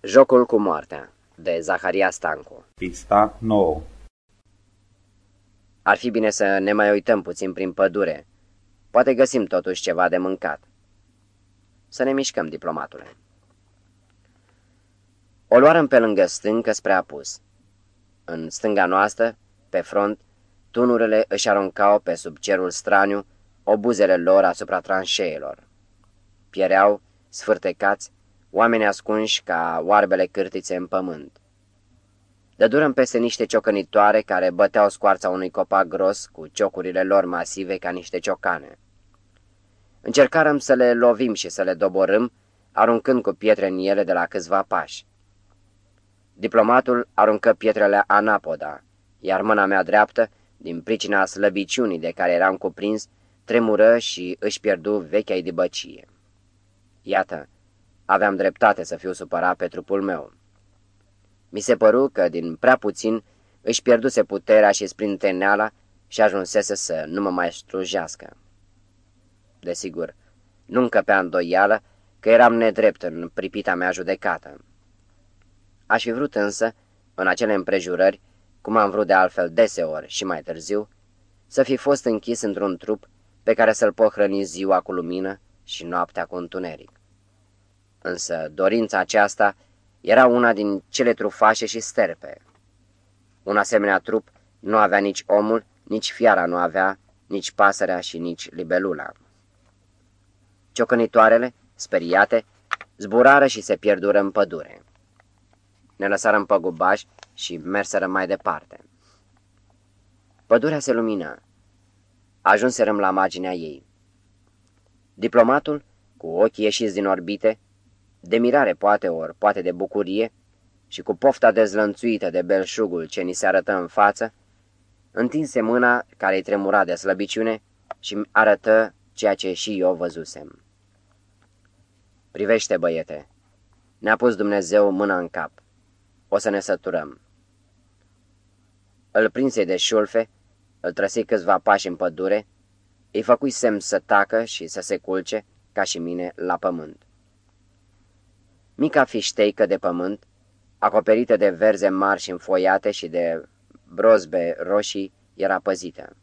Jocul cu moartea, de Zaharia Stancu Pista 9 Ar fi bine să ne mai uităm puțin prin pădure. Poate găsim totuși ceva de mâncat. Să ne mișcăm, diplomatule. O luarăm pe lângă stâncă spre apus. În stânga noastră, pe front, tunurile își aruncau pe sub cerul straniu obuzele lor asupra tranșeelor. Piereau, sfârtecați, oameni ascunși ca oarbele cârtițe în pământ. Dădurăm peste niște ciocănitoare care băteau scoarța unui copac gros cu ciocurile lor masive ca niște ciocane. Încercarăm să le lovim și să le doborâm, aruncând cu pietre în ele de la câțiva pași. Diplomatul aruncă pietrele anapoda, iar mâna mea dreaptă, din pricina slăbiciunii de care eram cuprins, tremură și își pierdu vechea dibăcie. Iată, aveam dreptate să fiu supărat pe trupul meu. Mi se păru că din prea puțin își pierduse puterea și sprinteneala și ajunsese să nu mă mai strujească. Desigur, nu încăpea îndoială că eram nedrept în pripita mea judecată. Aș fi vrut însă, în acele împrejurări, cum am vrut de altfel deseori și mai târziu, să fi fost închis într-un trup pe care să-l pot hrăni ziua cu lumină și noaptea cu întuneric. Însă dorința aceasta era una din cele trufașe și sterpe. Un asemenea trup nu avea nici omul, nici fiara nu avea, nici pasărea și nici libelula. Ciocănitoarele, speriate, zburară și se pierdură în pădure. Ne lăsară în păgubaș și merseră mai departe. Pădurea se lumină. Ajunserăm la marginea ei. Diplomatul, cu ochii ieșiți din orbite, de mirare poate ori, poate de bucurie, și cu pofta dezlănțuită de belșugul ce ni se arătă în față, întinse mâna care îi tremura de slăbiciune și arătă ceea ce și eu văzusem. Privește, băiete, ne-a pus Dumnezeu mâna în cap. O să ne săturăm. Îl prinse de șulfe, îl trăsi câțiva pași în pădure, îi făcui semn să tacă și să se culce, ca și mine, la pământ. Mica fișteică de pământ, acoperită de verze mari și înfoiate și de brozbe roșii, era păzită.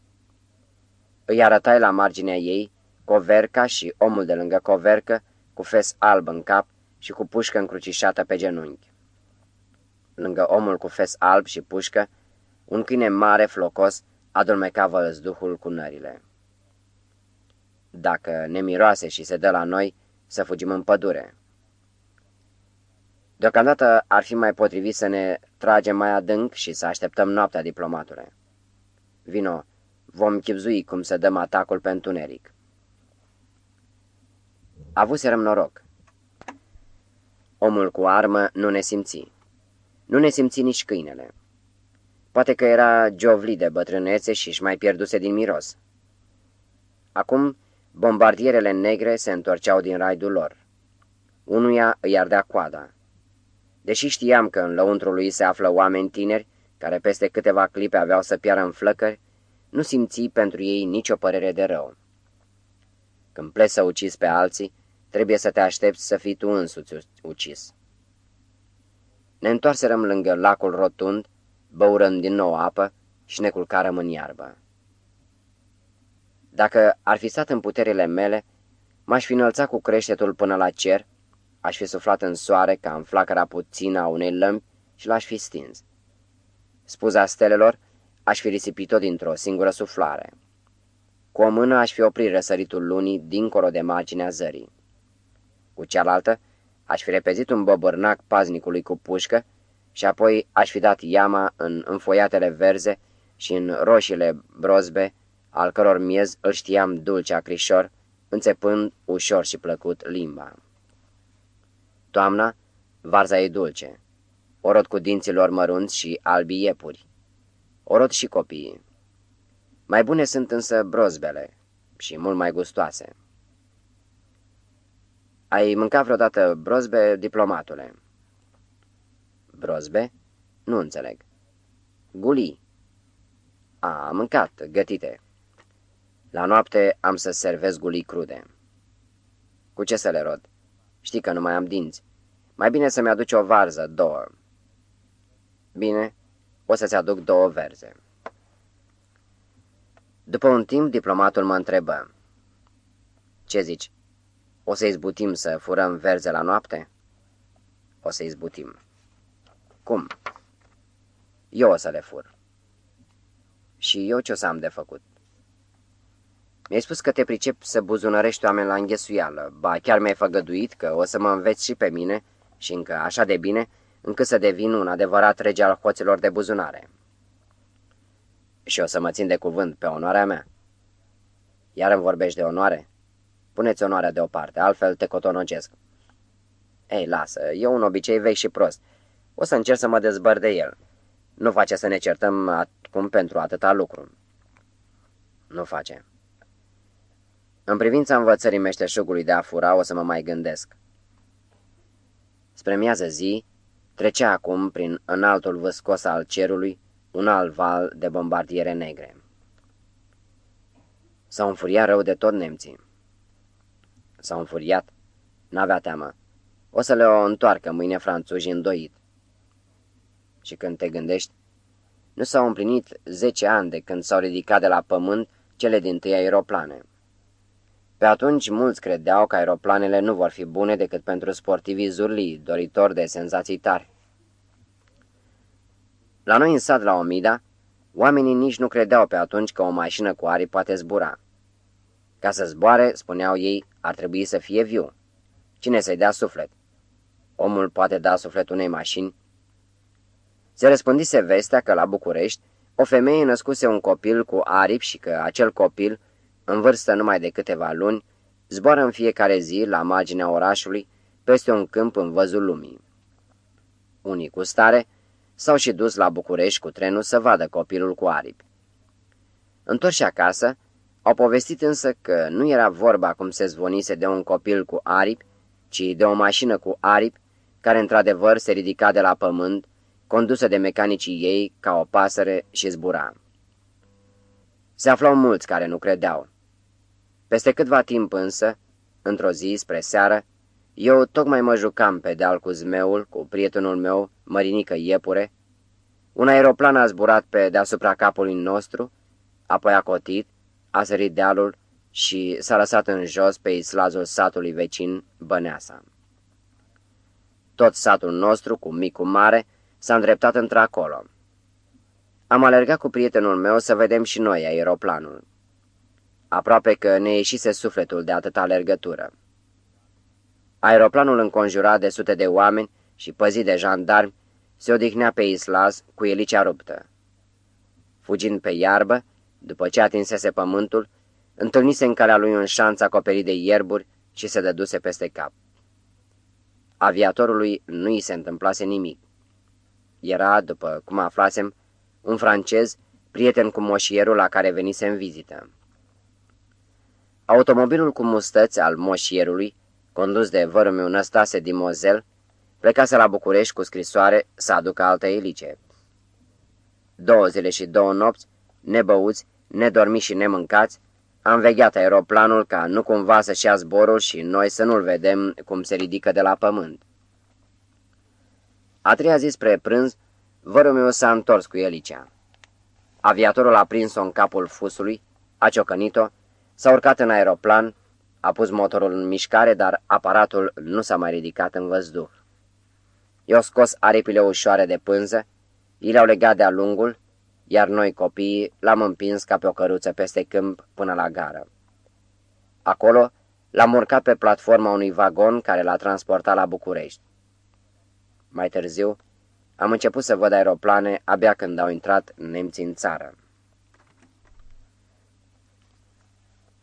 Îi arătai la marginea ei coverca și omul de lângă covercă, cu fes alb în cap și cu pușcă încrucișată pe genunchi. Lângă omul cu fes alb și pușcă, un câine mare, flocos, adormeca văzduhul cu nările. Dacă ne miroase și se dă la noi, să fugim în pădure. Deocamdată ar fi mai potrivit să ne tragem mai adânc și să așteptăm noaptea, diplomatule. Vino, vom chipzui cum să dăm atacul pe întuneric. Avuserăm noroc. Omul cu armă nu ne simți. Nu ne simți nici câinele. Poate că era giovli de bătrânețe și își mai pierduse din miros. Acum, bombardierele negre se întorceau din raidul lor. Unuia îi ardea coada. Deși știam că în lăuntru lui se află oameni tineri, care peste câteva clipe aveau să piară în flăcări, nu simți pentru ei nicio părere de rău. Când pleci să ucizi pe alții, trebuie să te aștepți să fii tu însuți ucis. Ne întoarserăm lângă lacul rotund, băurând din nou apă și ne culcarăm în iarbă. Dacă ar fi stat în puterile mele, m-aș fi înălțat cu creștetul până la cer Aș fi suflat în soare ca în flacăra puțină a unei lămpi și l-aș fi stins. Spuza stelelor aș fi risipit-o dintr-o singură suflare. Cu o mână aș fi oprit răsăritul lunii dincolo de marginea zării. Cu cealaltă aș fi repezit un bobărnac paznicului cu pușcă și apoi aș fi dat iama în înfoiatele verze și în roșiile brozbe, al căror miez îl știam dulce acrișor, înțepând ușor și plăcut limba. Toamna, varza e dulce. Orot cu dinților mărunți și albi iepuri. Orot și copiii. Mai bune sunt însă brozbele și mult mai gustoase. Ai mâncat vreodată brozbe, diplomatule? Brozbe? Nu înțeleg. Gulii. A, am mâncat, gătite. La noapte am să servez gulii crude. Cu ce să le rod? Știi că nu mai am dinți. Mai bine să-mi aduci o varză, două. Bine, o să-ți aduc două verze. După un timp, diplomatul mă întrebă. Ce zici? O să izbutim să furăm verze la noapte? O să izbutim. Cum? Eu o să le fur. Și eu ce o să am de făcut? Mi-ai spus că te pricep să buzunărești oameni la înghesuială, ba chiar mi-ai făgăduit că o să mă înveți și pe mine și încă așa de bine, încât să devin un adevărat rege al hoților de buzunare. Și o să mă țin de cuvânt pe onoarea mea. Iar îmi vorbești de onoare? Puneți onoarea deoparte, altfel te cotonogesc. Ei, lasă, e un obicei vechi și prost. O să încerc să mă dezbăr de el. Nu face să ne certăm acum pentru atâta lucru. Nu face. În privința învățării meșteșugului de a fura, o să mă mai gândesc. Spre miază zi, trecea acum prin înaltul văscos al cerului un alt val de bombardiere negre. S-au înfuriat rău de tot nemții. S-au înfuriat. N-avea teamă. O să le o întoarcă mâine franțuzi îndoit. Și când te gândești, nu s-au împlinit zece ani de când s-au ridicat de la pământ cele din tâi aeroplane. Pe atunci mulți credeau că aeroplanele nu vor fi bune decât pentru sportivii zurlii, doritori de senzații tari. La noi în sat la Omida, oamenii nici nu credeau pe atunci că o mașină cu aripi poate zbura. Ca să zboare, spuneau ei, ar trebui să fie viu. Cine să-i dea suflet? Omul poate da suflet unei mașini? Se răspândise vestea că la București o femeie născuse un copil cu aripi și că acel copil în vârstă numai de câteva luni, zboară în fiecare zi la marginea orașului, peste un câmp în văzul lumii. Unii cu stare s-au și dus la București cu trenul să vadă copilul cu aripi. Întorși acasă, au povestit însă că nu era vorba cum se zvonise de un copil cu aripi, ci de o mașină cu aripi, care într-adevăr se ridica de la pământ, condusă de mecanicii ei ca o pasăre și zbura. Se aflau mulți care nu credeau. Peste câtva timp însă, într-o zi spre seară, eu tocmai mă jucam pe deal cu zmeul, cu prietenul meu, Mărinică Iepure. Un aeroplan a zburat pe deasupra capului nostru, apoi a cotit, a sărit dealul și s-a lăsat în jos pe islazul satului vecin, Băneasa. Tot satul nostru, cu mic cu mare, s-a îndreptat într-acolo. Am alergat cu prietenul meu să vedem și noi aeroplanul. Aproape că ne ieșise sufletul de atâta alergătură. Aeroplanul înconjurat de sute de oameni și păzit de jandarmi se odihnea pe islas cu elicea ruptă. Fugind pe iarbă, după ce atinsese pământul, întâlnise în calea lui un șanț acoperit de ierburi și se dăduse peste cap. Aviatorului nu i se întâmplase nimic. Era, după cum aflasem, un francez, prieten cu moșierul la care venise în vizită. Automobilul cu mustăți al moșierului, condus de vărul Năstase din Mozel, plecase la București cu scrisoare să aducă altă elice. Două zile și două nopți, nebăuți, nedormiți și nemâncați, am vegheat aeroplanul ca nu cumva să-și ia zborul și noi să nu-l vedem cum se ridică de la pământ. A treia zi spre prânz, vărul meu s-a întors cu elicea. Aviatorul a prins-o în capul fusului, a ciocănit-o S-a urcat în aeroplan, a pus motorul în mișcare, dar aparatul nu s-a mai ridicat în văzduh. I-au scos aripile ușoare de pânză, i le-au legat de-a lungul, iar noi copiii l-am împins ca pe o căruță peste câmp până la gară. Acolo l-am urcat pe platforma unui vagon care l-a transportat la București. Mai târziu, am început să văd aeroplane abia când au intrat nemții în țară.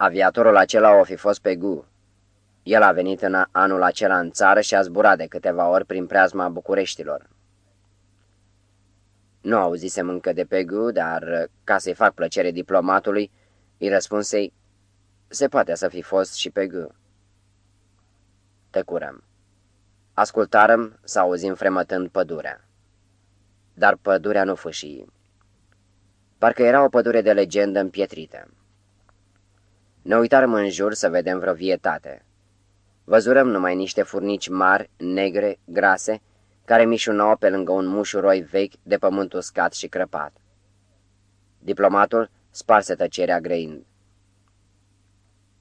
Aviatorul acela o fi fost pe Gu. El a venit în anul acela în țară și a zburat de câteva ori prin preazma Bucureștilor. Nu auzisem încă de pe Gu, dar ca să-i fac plăcere diplomatului, îi răspunsei, se poate să fi fost și pe Gu. Tăcurăm. Ascultarăm să auzim fremătând pădurea. Dar pădurea nu fâșii. Parcă era o pădure de legendă împietrită. Ne uitarăm în jur să vedem vreo vietate. Văzurăm numai niște furnici mari, negre, grase, care mișunau pe lângă un mușuroi vechi de pământ uscat și crăpat. Diplomatul sparse tăcerea greind.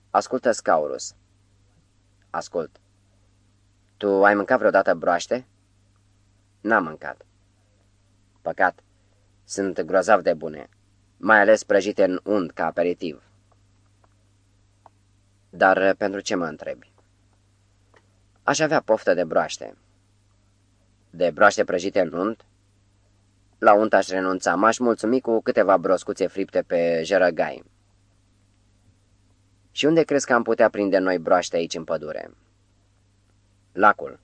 Ascultă, Scaurus. Ascult. Tu ai mâncat vreodată broaște? N-am mâncat. Păcat. Sunt grozav de bune, mai ales prăjite în unt ca aperitiv. Dar pentru ce mă întrebi? Aș avea poftă de broaște. De broaște prăjite în unt? La unt aș renunța, m-aș mulțumi cu câteva broscuțe fripte pe jerăgai. Și unde crezi că am putea prinde noi broaște aici în pădure? Lacul.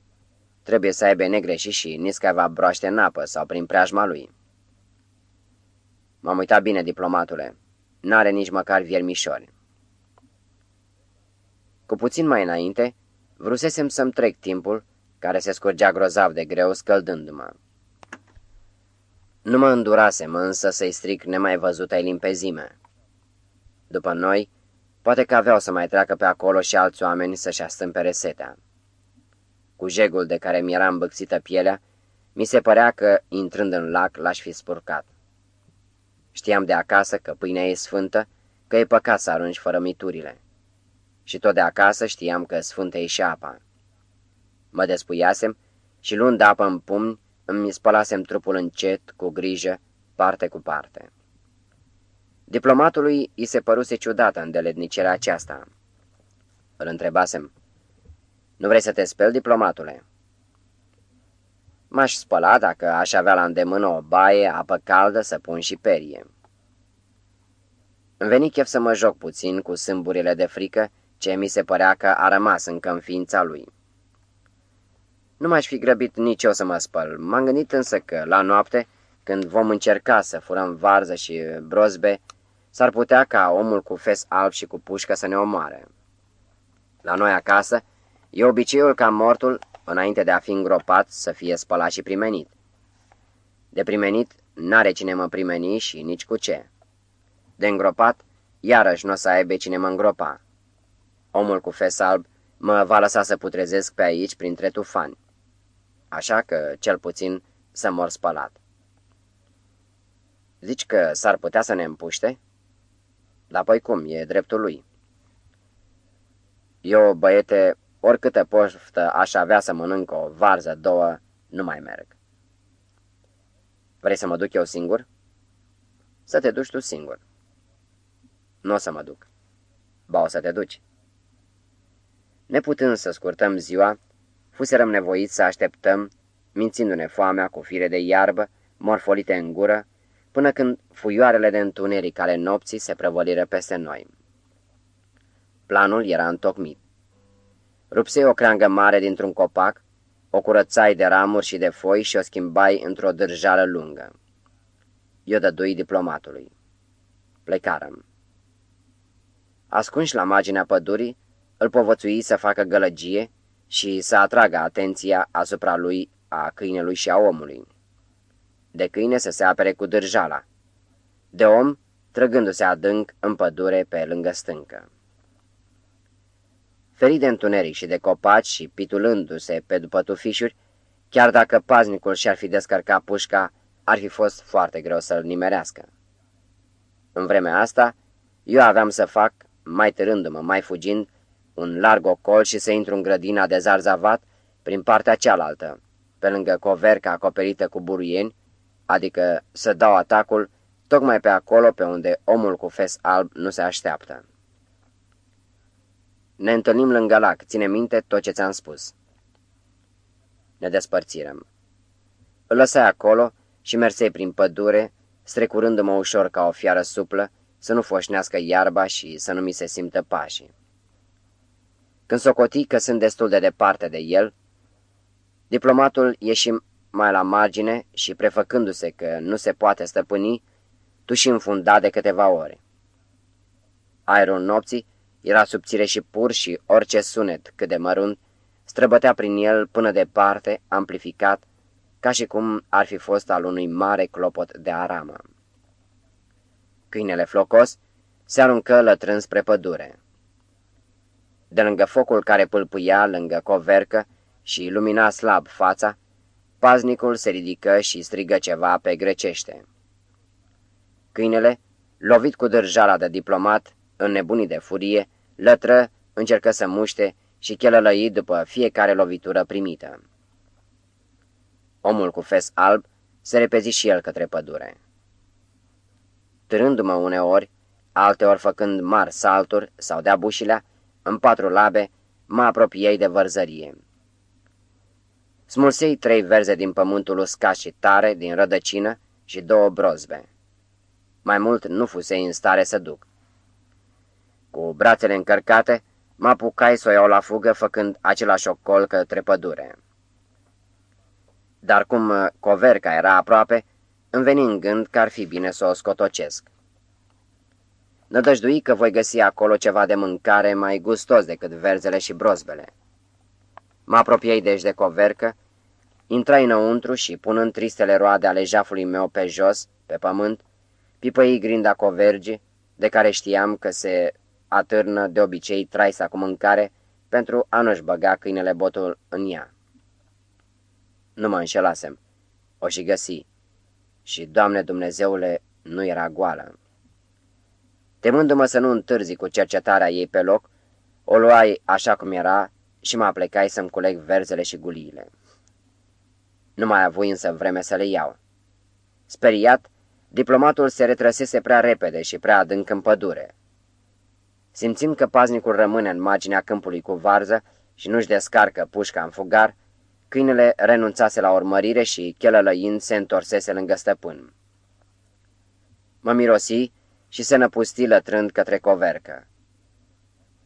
Trebuie să aibă negre și și niscava broaște în apă sau prin preajma lui. M-am uitat bine, diplomatule. N-are nici măcar viermișori. Cu puțin mai înainte, vrusesem să-mi trec timpul, care se scurgea grozav de greu, scăldându-mă. Nu mă îndurasem însă să-i stric nemai văzută limpezime. După noi, poate că aveau să mai treacă pe acolo și alți oameni să-și astâmpere setea. Cu jegul de care mi-era îmbăxită pielea, mi se părea că, intrând în lac, l-aș fi spurcat. Știam de acasă că pâinea e sfântă, că e păcat să arunci fără miturile. Și tot de acasă știam că sfântă e și apa. Mă despuiasem și luând apă în pumni, îmi spălasem trupul încet, cu grijă, parte cu parte. Diplomatului îi se păruse ciudată îndeletnicerea aceasta. Îl întrebasem, Nu vrei să te speli, diplomatule?" M-aș spăla dacă aș avea la îndemână o baie, apă caldă, să pun și perie. Îmi veni chef să mă joc puțin cu sâmburile de frică ce mi se părea că a rămas încă în ființa lui. Nu m-aș fi grăbit nici eu să mă spăl. M-am gândit însă că, la noapte, când vom încerca să furăm varză și brozbe, s-ar putea ca omul cu fes alb și cu pușcă să ne omoare. La noi acasă, e obiceiul ca mortul, înainte de a fi îngropat, să fie spălat și primenit. De primenit, n-are cine mă primeni și nici cu ce. De îngropat, iarăși nu o să aibă cine mă îngropa. Omul cu fes alb mă va lăsa să putrezesc pe aici printre tufani așa că, cel puțin, să mor spălat. Zici că s-ar putea să ne împuște? Dar păi cum, e dreptul lui. Eu, băiete, oricâtă poftă aș avea să mănânc o varză, două, nu mai merg. Vrei să mă duc eu singur? Să te duci tu singur. Nu o să mă duc. Ba, o să te duci. Neputând să scurtăm ziua, fuserăm nevoiți să așteptăm, mințindu-ne foamea cu fire de iarbă, morfolite în gură, până când fuioarele de întuneric ale nopții se prăvăliră peste noi. Planul era întocmit. Rupsei o creangă mare dintr-un copac, o curățai de ramuri și de foi și o schimbai într-o dârjală lungă. Eu dădui diplomatului. Plecarăm. Ascunși la marginea pădurii, îl povățui să facă gălăgie și să atragă atenția asupra lui, a câinelui și a omului. De câine să se apere cu dârjala, de om trăgându-se adânc în pădure pe lângă stâncă. Ferit de întuneric și de copaci și pitulându-se pe după tufișuri, chiar dacă paznicul și-ar fi descărcat pușca, ar fi fost foarte greu să-l nimerească. În vremea asta, eu aveam să fac, mai târându-mă, mai fugind, un larg ocol și să intru în grădina de zarzavat prin partea cealaltă, pe lângă coverca acoperită cu buruieni, adică să dau atacul tocmai pe acolo pe unde omul cu fes alb nu se așteaptă. Ne întâlnim lângă lac, ține minte tot ce ți-am spus. Ne despărțirăm. Îl lăsai acolo și mersei prin pădure, strecurându-mă ușor ca o fiară suplă, să nu foșnească iarba și să nu mi se simtă pașii. Când socoti că sunt destul de departe de el, diplomatul ieși mai la margine și, prefăcându-se că nu se poate stăpâni, tuși înfunda de câteva ore. Aerul nopții era subțire și pur și orice sunet, cât de mărunt, străbătea prin el până departe, amplificat, ca și cum ar fi fost al unui mare clopot de aramă. Câinele flocos se aruncă lătrând spre pădure. De lângă focul care pâlpâia lângă covercă și lumina slab fața, paznicul se ridică și strigă ceva pe grecește. Câinele, lovit cu dârjala de diplomat, înnebunit de furie, lătră, încercă să muște și chelălăi după fiecare lovitură primită. Omul cu fes alb se repezi și el către pădure. Târându-mă uneori, alteori făcând mari salturi sau de-a bușilea, în patru labe, mă apropiei de vărzărie. Smulsei trei verze din pământul uscat și tare, din rădăcină și două brozbe. Mai mult nu fusei în stare să duc. Cu brațele încărcate, mă apucai să o iau la fugă, făcând același ocol către pădure. Dar cum coverca era aproape, îmi veni în gând că ar fi bine să o scotocesc. Nădăjdui că voi găsi acolo ceva de mâncare mai gustos decât verzele și brozbele. Mă apropiei deci de covercă, intrai înăuntru și, punând tristele roade ale jafului meu pe jos, pe pământ, pipăi grinda covergii, de care știam că se atârnă de obicei traisa cu mâncare pentru a nu-și băga câinele botul în ea. Nu mă înșelasem. O și găsi. Și, Doamne Dumnezeule, nu era goală. Temându-mă să nu întârzi cu cercetarea ei pe loc, o luai așa cum era și mă aplecai să-mi culeg verzele și guliile. Nu mai avui însă vreme să le iau. Speriat, diplomatul se retrăsese prea repede și prea adânc în pădure. Simțind că paznicul rămâne în marginea câmpului cu varză și nu-și descarcă pușca în fugar, câinele renunțase la urmărire și, chelălăind, se întorsese lângă stăpân. Mă mirosi și se năpusti lătrând către covercă.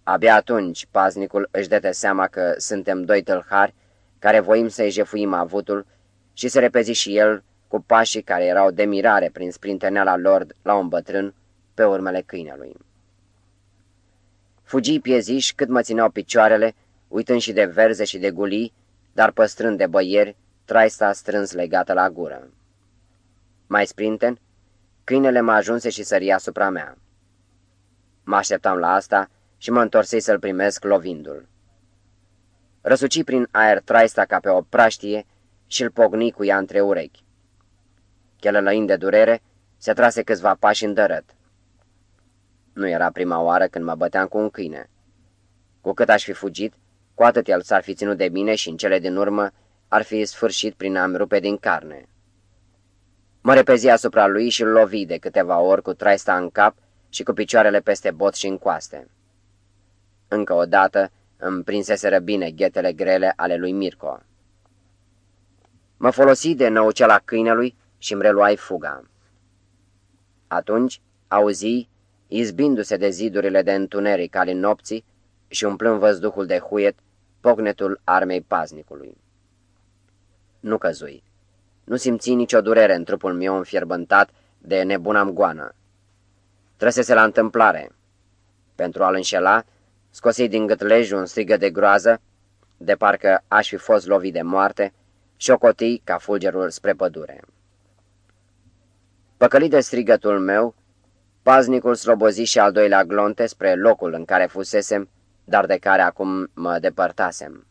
Abia atunci paznicul își dete seama că suntem doi tâlhari care voim să-i jefuim avutul și se repezi și el cu pașii care erau de mirare prin sprinteneala lor la un bătrân pe urmele câinelui. Fugi pieziși cât mă țineau picioarele, uitând și de verze și de gulii, dar păstrând de băieri, traista strâns legată la gură. Mai sprinten, câinele mă ajunse și săria asupra mea. Mă așteptam la asta și mă întorsei să-l primesc lovindu-l. Răsuci prin aer traista ca pe o praștie și îl pogni cu ea între urechi. Chelălăind de durere, se trase câțiva pași în dărăt. Nu era prima oară când mă băteam cu un câine. Cu cât aș fi fugit, cu atât el s-ar fi ținut de bine și în cele din urmă ar fi sfârșit prin a-mi rupe din carne. Mă repezi asupra lui și îl lovi de câteva ori cu traista în cap și cu picioarele peste bot și în coaste. Încă o dată îmi prinseseră bine ghetele grele ale lui Mirco. Mă folosi de năucela câinelui și îmi reluai fuga. Atunci auzi, izbindu-se de zidurile de întuneric ale nopții și umplând văzduhul de huiet, pognetul armei paznicului. Nu căzui. Nu simți nicio durere în trupul meu înfierbântat de nebuna goană. Trăsese la întâmplare. Pentru a-l înșela, scosei din gâtlej un strigă de groază, de parcă aș fi fost lovit de moarte, și o cotii ca fulgerul spre pădure. Păcălit de strigătul meu, paznicul slobozi și al doilea glonte spre locul în care fusesem, dar de care acum mă depărtasem.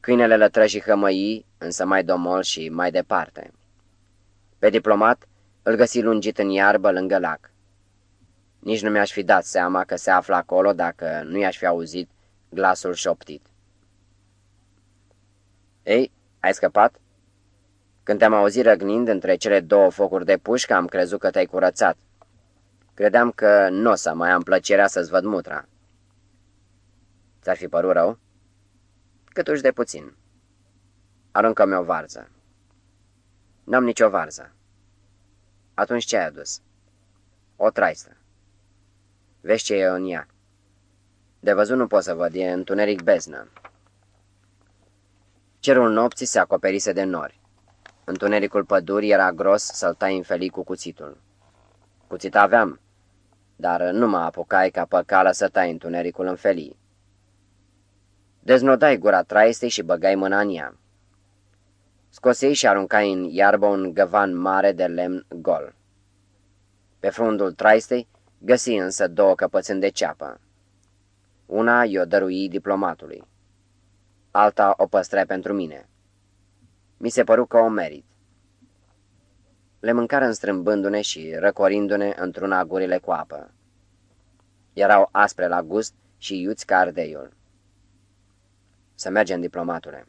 Câinele lătră și hămăii, însă mai domol și mai departe. Pe diplomat îl găsi lungit în iarbă lângă lac. Nici nu mi-aș fi dat seama că se află acolo dacă nu i-aș fi auzit glasul șoptit. Ei, ai scăpat?" Când te-am auzit răgnind între cele două focuri de pușcă, am crezut că te-ai curățat. Credeam că nu o să mai am plăcerea să-ți văd mutra." Ți-ar fi părut rău?" Câtuși de puțin. Aruncă-mi o varză." N-am nicio varză." Atunci ce ai adus?" O traistă." Vezi ce e în ea." De văzut nu pot să văd, e întuneric beznă." Cerul nopții se acoperise de nori. Întunericul pădurii era gros să-l tai în felii cu cuțitul. Cuțit aveam, dar nu mă apucai ca păcală să tai întunericul în felii. Deznodai gura traistei și băgai mâna în ea. Scosei și aruncai în iarbă un găvan mare de lemn gol. Pe fundul traistei găsi însă două căpățâni de ceapă. Una i-o dărui diplomatului. Alta o păstrai pentru mine. Mi se păru că o merit. Le mâncară înstrâmbându-ne și răcorindu-ne într-una gurile cu apă. Erau aspre la gust și iuți ca ardeiul. Să mergem, diplomatule.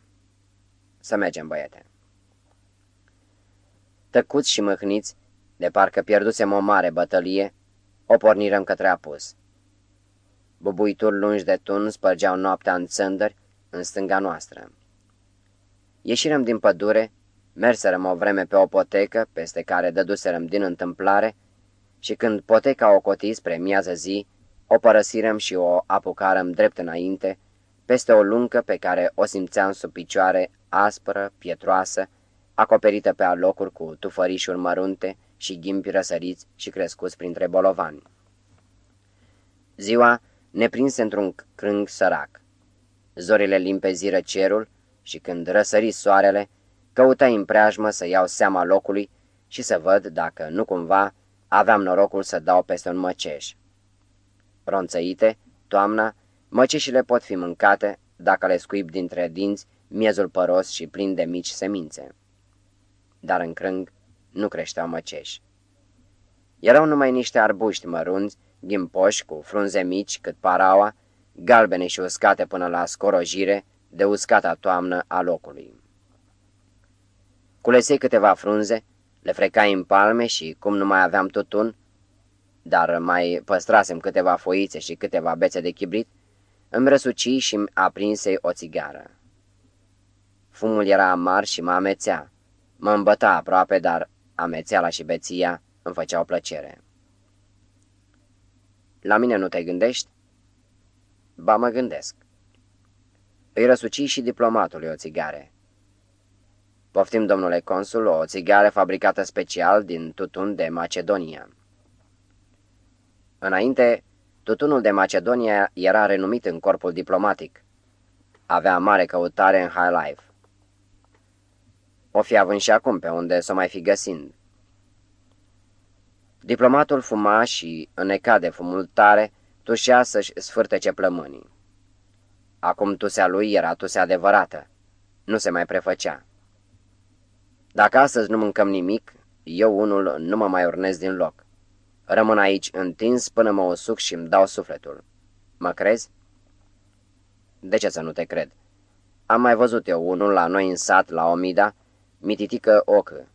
Să mergem, băiete. Tăcuți și mâhniți, de parcă pierdusem o mare bătălie, o pornirăm către apus. Bubuituri lungi de tun spărgeau noaptea în țândări în stânga noastră. Ieșirăm din pădure, merserăm o vreme pe o potecă, peste care dăduserăm din întâmplare, și când poteca o coti spre miază zi, o părăsirăm și o apucarăm drept înainte, peste o luncă pe care o simțeam sub picioare, aspră, pietroasă, acoperită pe alocuri cu tufărișuri mărunte și ghimpi răsăriți și crescuți printre bolovani. Ziua ne prinse într-un crâng sărac. Zorile limpeziră cerul și când răsări soarele, căuta în preajmă să iau seama locului și să văd dacă, nu cumva, aveam norocul să dau peste un măceș. Ronțăite, toamna, măceșile pot fi mâncate dacă le scuip dintre dinți miezul păros și plin de mici semințe. Dar în crâng nu creșteau măceși. Erau numai niște arbuști mărunți, ghimpoși cu frunze mici cât paraua, galbene și uscate până la scorojire de uscata toamnă a locului. Culesei câteva frunze, le frecai în palme și, cum nu mai aveam tutun, dar mai păstrasem câteva foițe și câteva bețe de chibrit, îmi răsuci și îmi aprinsei o țigară. Fumul era amar și mă amețea. Mă îmbăta aproape, dar amețeala și beția îmi făceau plăcere. La mine nu te gândești? Ba, mă gândesc. Îi răsuci și diplomatului o țigare. Poftim, domnule consul, o țigară fabricată special din tutun de Macedonia. Înainte, tutunul de Macedonia era renumit în corpul diplomatic. Avea mare căutare în high life. O fi având și acum pe unde să o mai fi găsind. Diplomatul fuma și, înecat de fumul tare, tușea să-și sfârtece plămânii. Acum tusea lui era tusea adevărată. Nu se mai prefăcea. Dacă astăzi nu mâncăm nimic, eu unul nu mă mai urnesc din loc. Rămân aici întins până mă usuc și îmi dau sufletul. Mă crezi? De ce să nu te cred? Am mai văzut eu unul la noi în sat, la Omida, mititică ocă.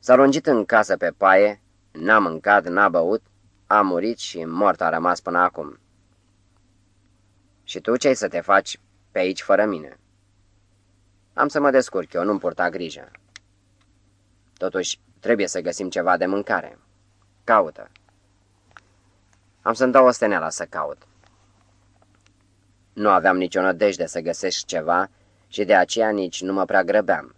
S-a lungit în casă pe paie, n-a mâncat, n-a băut, a murit și mort a rămas până acum. Și tu ce ai să te faci pe aici fără mine? Am să mă descurc eu, nu-mi purta grijă. Totuși, trebuie să găsim ceva de mâncare. Caută. Am să-mi dau o steneala să caut. Nu aveam nicio nădejde să găsesc ceva și de aceea nici nu mă prea grăbeam.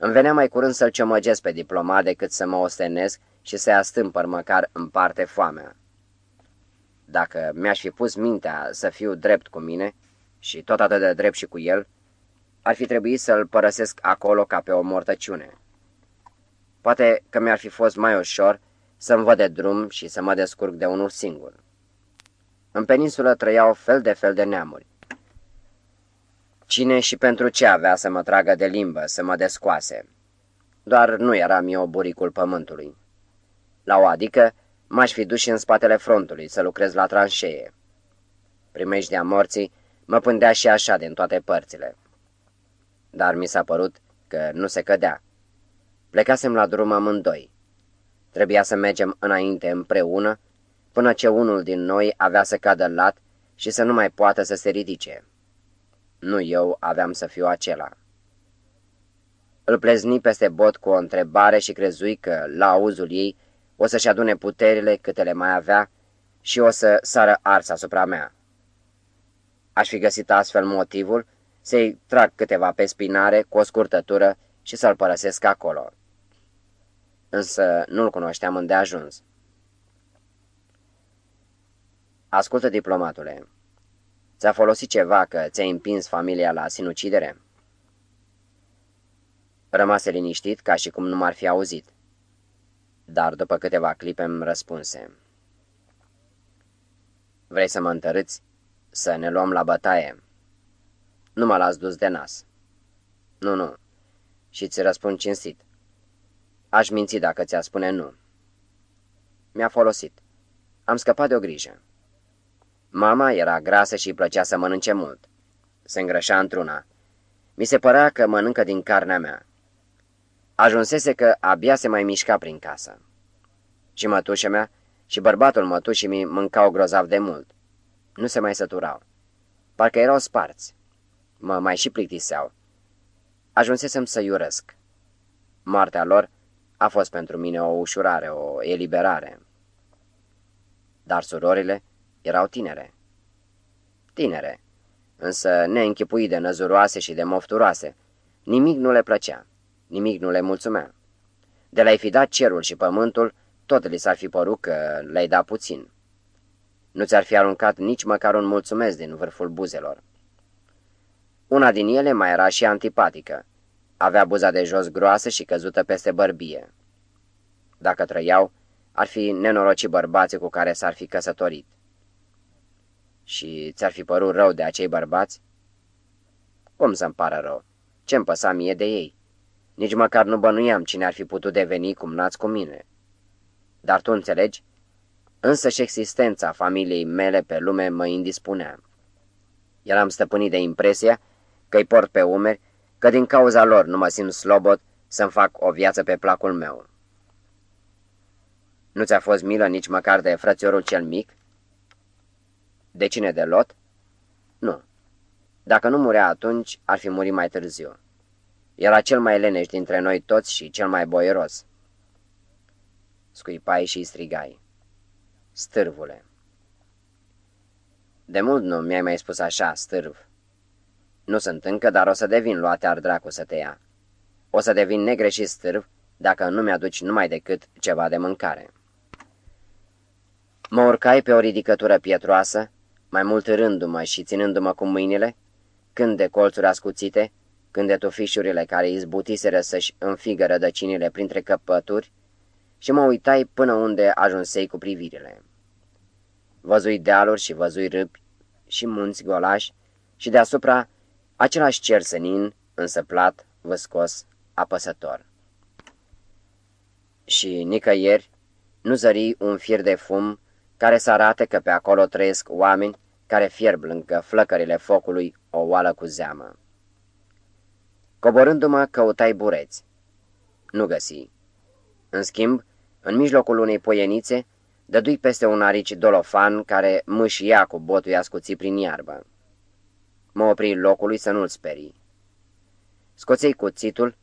Îmi venea mai curând să-l ciomăgesc pe diplomat decât să mă ostenesc și să-i astâmpăr măcar în parte foamea. Dacă mi-aș fi pus mintea să fiu drept cu mine și tot atât de drept și cu el, ar fi trebuit să-l părăsesc acolo ca pe o mortăciune. Poate că mi-ar fi fost mai ușor să-mi văd de drum și să mă descurc de unul singur. În peninsulă trăiau fel de fel de neamuri. Cine și pentru ce avea să mă tragă de limbă, să mă descoase? Doar nu eram eu buricul pământului. La o adică m-aș fi dus și în spatele frontului să lucrez la tranșee. Primejdea morții mă pândea și așa din toate părțile. Dar mi s-a părut că nu se cădea. Plecasem la drum amândoi. Trebuia să mergem înainte împreună, până ce unul din noi avea să cadă lat și să nu mai poată să se ridice. Nu eu aveam să fiu acela. Îl plezni peste bot cu o întrebare și crezui că, la auzul ei, o să-și adune puterile câte le mai avea și o să sară ars asupra mea. Aș fi găsit astfel motivul să-i trag câteva pe spinare cu o scurtătură și să-l părăsesc acolo. Însă nu-l cunoșteam îndeajuns. Ascultă, diplomatule, ți-a folosit ceva că ți-ai împins familia la sinucidere? Rămase liniștit ca și cum nu m-ar fi auzit dar după câteva clipe îmi răspunse. Vrei să mă întărâți? Să ne luăm la bătaie. Nu mă las dus de nas. Nu, nu. Și ți răspund cinstit. Aș minți dacă ți-a spune nu. Mi-a folosit. Am scăpat de o grijă. Mama era grasă și îi plăcea să mănânce mult. Se îngrășea într-una. Mi se părea că mănâncă din carnea mea. Ajunsese că abia se mai mișca prin casă. Și mătușa mea și bărbatul mătușii mi mâncau grozav de mult. Nu se mai săturau. Parcă erau sparți. Mă mai și plictiseau. Ajunsesem să iurăsc. Moartea lor a fost pentru mine o ușurare, o eliberare. Dar surorile erau tinere. Tinere, însă neînchipuit de năzuroase și de mofturoase. Nimic nu le plăcea, nimic nu le mulțumea. De la-i fi dat cerul și pământul, tot li s-ar fi părut că le-ai dat puțin. Nu ți-ar fi aruncat nici măcar un mulțumesc din vârful buzelor. Una din ele mai era și antipatică. Avea buza de jos groasă și căzută peste bărbie. Dacă trăiau, ar fi nenorocii bărbații cu care s-ar fi căsătorit. Și ți-ar fi părut rău de acei bărbați? Cum să-mi pară rău? Ce-mi păsa mie de ei? Nici măcar nu bănuiam cine ar fi putut deveni cum nați cu mine. Dar tu înțelegi? Însă și existența familiei mele pe lume mă indispunea. Eram stăpânit de impresia că-i port pe umeri, că din cauza lor nu mă simt slobot să-mi fac o viață pe placul meu. Nu ți-a fost milă nici măcar de frățiorul cel mic? De cine de lot? Nu. Dacă nu murea atunci, ar fi murit mai târziu. Era cel mai leneș dintre noi toți și cel mai boieros. Scuipai și strigai. Stârvule. De mult nu mi-ai mai spus așa, stârv. Nu sunt încă, dar o să devin luate ar dracu să te ia. O să devin negre și stârv dacă nu mi-aduci numai decât ceva de mâncare. Mă urcai pe o ridicătură pietroasă, mai mult rându-mă și ținându-mă cu mâinile, când de colțuri ascuțite, când de tufișurile care izbutiseră să-și înfigă rădăcinile printre căpături, și mă uitai până unde ajunsei cu privirile. Văzui dealuri și văzui râpi și munți golași și deasupra același cer senin, însă plat, văscos, apăsător. Și nicăieri nu zări un fir de fum care să arate că pe acolo trăiesc oameni care fierb lângă flăcările focului o oală cu zeamă. Coborându-mă, căutai bureți. Nu găsi. În schimb, în mijlocul unei poienițe, dădui peste un arici dolofan care mâșia cu botul ascuțit prin iarbă. Mă opri locului să nu-l sperii. Scoței cuțitul,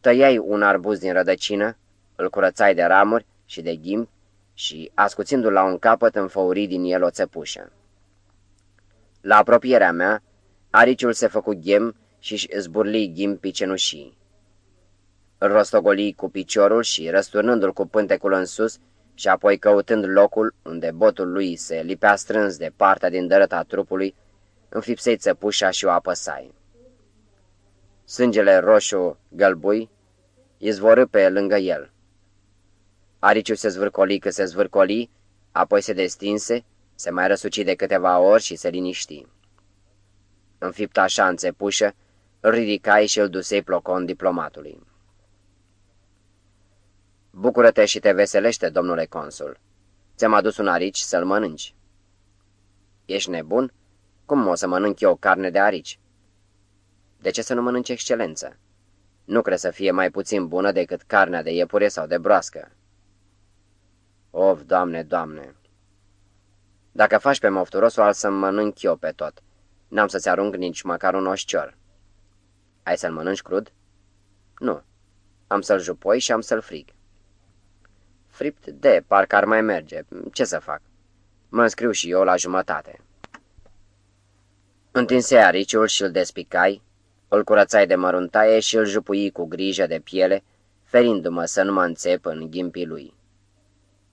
tăiai un arbuz din rădăcină, îl curățai de ramuri și de ghimbi și, ascuțindu-l la un capăt, înfăuri din el o țepușă. La apropierea mea, ariciul se făcu ghem și-și zburli ghimpii cenușii. Îl rostogoli cu piciorul și, răsturnându-l cu pântecul în sus, și apoi căutând locul unde botul lui se lipea strâns de partea din dărăta trupului, înfipsei țăpușa și o apăsai. Sângele roșu gălbui izvorâ pe lângă el. Ariciul se zvârcoli că se zvârcoli, apoi se destinse, se mai răsuci de câteva ori și se liniști. Înfipt așa în țepușă, îl ridicai și îl dusei plocon diplomatului. Bucură-te și te veselește, domnule consul. Ți-am adus un arici să-l mănânci. Ești nebun? Cum o să mănânc eu carne de arici? De ce să nu mănânci excelență? Nu crezi să fie mai puțin bună decât carnea de iepure sau de broască. Of, doamne, doamne! Dacă faci pe mofturosul, al să mănânc eu pe tot. N-am să-ți arunc nici măcar un oșcior. Ai să-l mănânci crud? Nu. Am să-l jupoi și am să-l frig. Fript de, parcă ar mai merge. Ce să fac? Mă înscriu și eu la jumătate. Întinsei ariciul și îl despicai, îl curățai de măruntaie și îl jupui cu grijă de piele, ferindu-mă să nu mă înțep în ghimpii lui.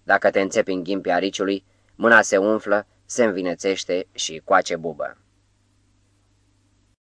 Dacă te înțepi în ghimpii ariciului, mâna se umflă, se învinețește și coace bubă.